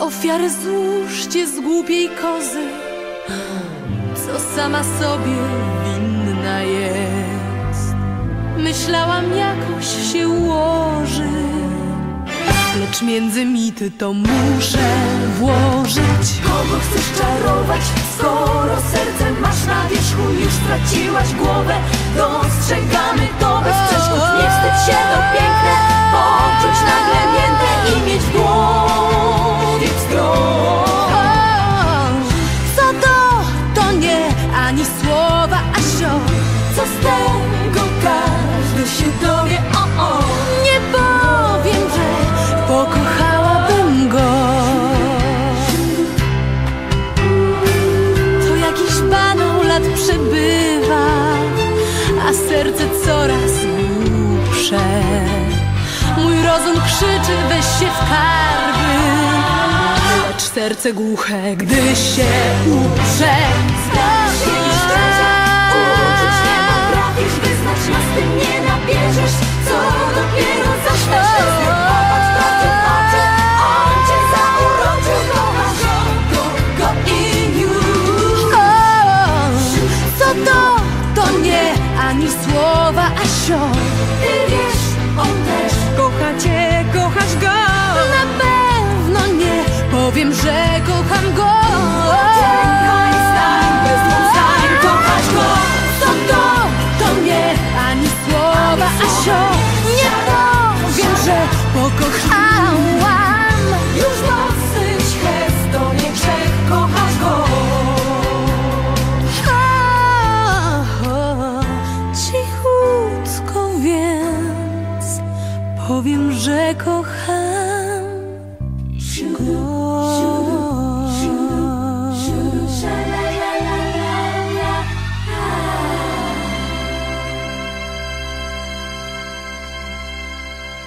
Ofiarę złóżcie z głupiej kozy, co sama sobie winna jest. Myślałam jakoś się ułoży, lecz między mity to muszę włożyć. Kogo chcesz czarować, skoro serce masz na wierzchu Już straciłaś głowę, dostrzegamy to bez ani słowa, a sio. Co z tego, każdy się dowie, o, o Nie powiem, że pokochałabym go. To jakiś banał lat przebywa, a serce coraz głupsze. Mój rozum krzyczy, weź się w karby, lecz serce głuche, gdy się uprze. To? To nie ani słowa, a sio. Ty wiesz, on też Kocha cię, kochasz go. Na pewno nie powiem, że kocham go. Kochasz go Co to? To nie ani słowa, a sio. Nie powiem, że pokochałam. Powiem, że kocham go.